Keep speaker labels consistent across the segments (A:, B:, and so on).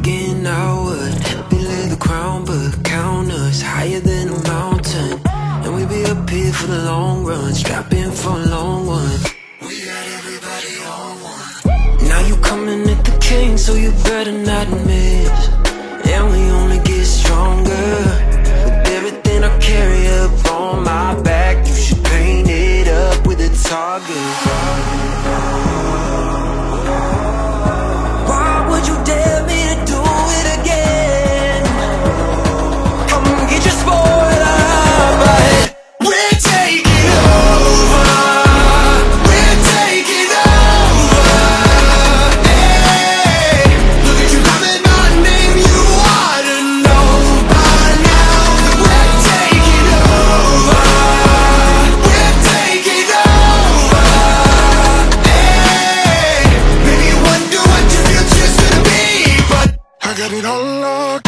A: again, now what? Be lay the crown, but count us higher than a mountain. And we be up here for the long run, strap in for a long one. We got everybody on one. Now you coming at the king, so you better not miss. All.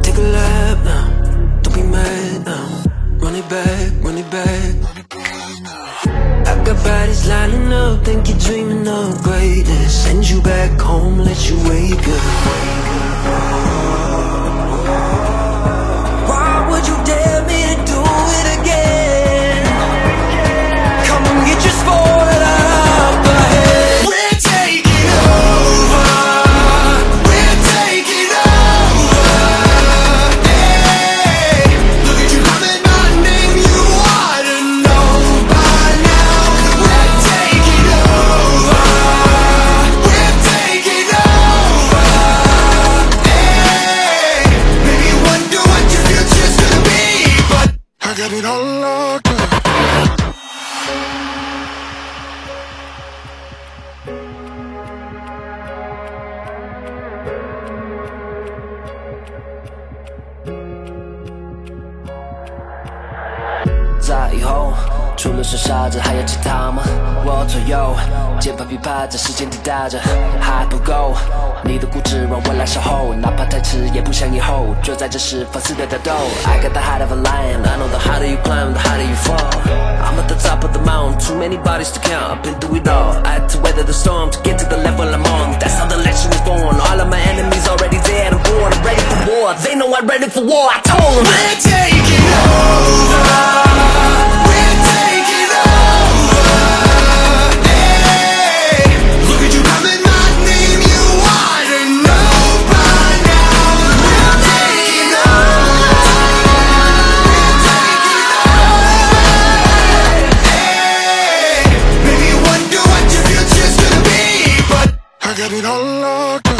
A: Take a lap now, don't be mad now. Run it back, run it back. I got bodies lining up, think you're dreaming of greatness. Send you back home, let you wake up. loca, que vino
B: loca. Die ho. 除了是傻子，还有其他吗？我左右，键盘噼啪在时间滴答着，还不够。你的固执让我来守候，哪怕太迟也不想以后。就在这时放肆的打斗。I got the heart of a lion, I know the harder you climb, the harder you fall. I'm at the top of the mountain, too many bodies to count. I've been through it all. I had to weather the storm to get to the level I'm on. That's how the legend was born. All of my enemies already dead and born. I'm ready for war. They know I'm ready for war. I told
A: got it all locked.